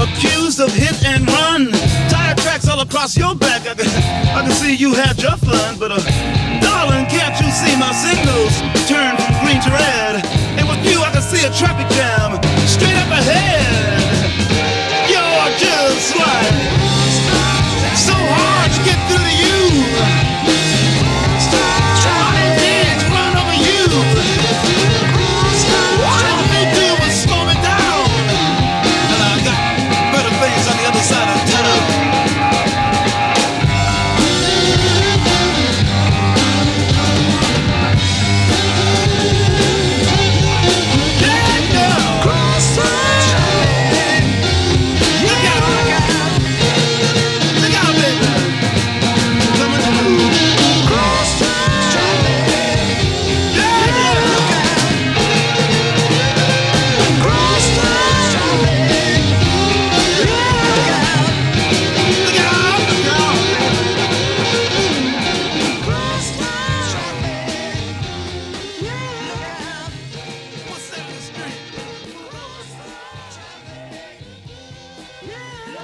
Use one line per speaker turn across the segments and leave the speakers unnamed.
accused of hit and run. Tire tracks all across your back. I can, I can see you had your fun, but uh, darling, can't you see my signals turn from green to red? And with you, I can see a traffic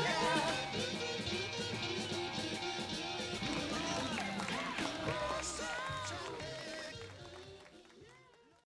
yeah.